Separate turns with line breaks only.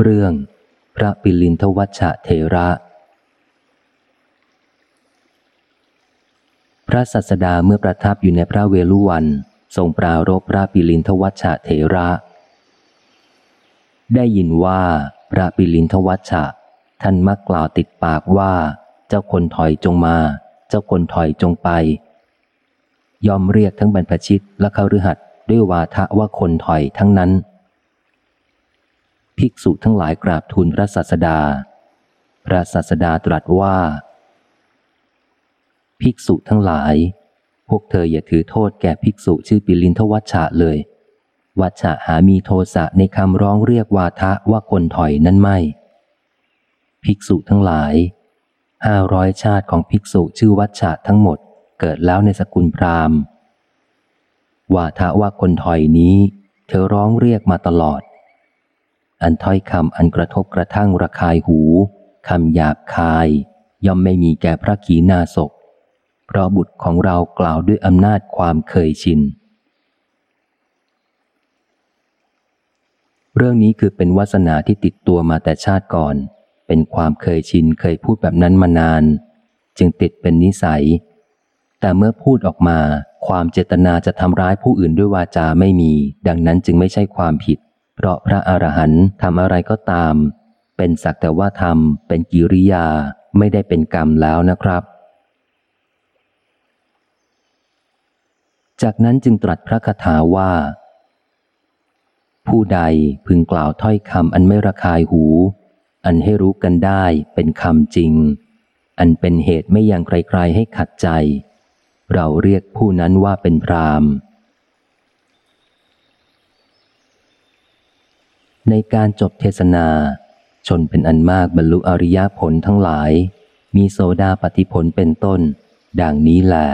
เรื่อง พระปิลินทวัชชะเถระ พระสัสดาเมื่อประทับอยู่ในพระเวลุวัน ทรงปรารบพระปิลินทวัชชะเถระ ได้ยินว่าพระปิลินทวัชชะท่านมักกล่าวติดปากว่า เจ้าคนถอยจงมา เจ้าคนถอยจงไป ยอมเรียกทั้งบรรพชิตและเขาฤหัสด้วยวาทะว่าคนถอยทั้งนั้น ภิกษุทั้งหลายกราบทูลพระสัสดา พระสัสดาตรัสว่า ภิกษุทั้งหลาย พวกเธออย่าถือโทษแก่ภิกษุชื่อปิลินทวัชชะเลย วัชชะหามีโทสะในคำร้องเรียกวาทะว่าคนถอยนั้นไม่ ภิกษุทั้งหลายห้าร้อยชาติของภิกษุชื่อวัชชะทั้งหมดเกิดแล้วในสกุลพราหมณ์วาทะว่าคนถอยนี้ เธอร้องเรียกมาตลอด อันถ้อยคำอันกระทบกระทั่งระคายหูคำหยาบคาย ย่อมไม่มีแก่พระขีณาสพเพราะบุตรของเรากล่าวด้วยอำนาจความเคยชิน เรื่องนี้คือเป็นวาสนาที่ติดตัวมาแต่ชาติก่อน เป็นความเคยชินเคยพูดแบบนั้นมานาน จึงติดเป็นนิสัย แต่เมื่อพูดออกมา ความเจตนาจะทำร้ายผู้อื่นด้วยวาจาไม่มี ดังนั้นจึงไม่ใช่ความผิด เพราะพระอรหันต์ทำอะไรก็ตาม เป็นสักแต่ว่าทำเป็นกิริยาไม่ได้เป็นกรรมแล้วนะครับ จากนั้นจึงตรัสพระคาถาว่า ผู้ใดพึงกล่าวถ้อยคำอันไม่ระคายหู อันให้รู้กันได้เป็นคำจริง อันเป็นเหตุไม่ยังใครๆให้ขัดใจ เราเรียกผู้นั้นว่าเป็นพราม ในการจบเทศนา ชนเป็นอันมากบรรลุอริยผลทั้งหลาย มีโซดาปฏิผลเป็นต้น ดังนี้แหละ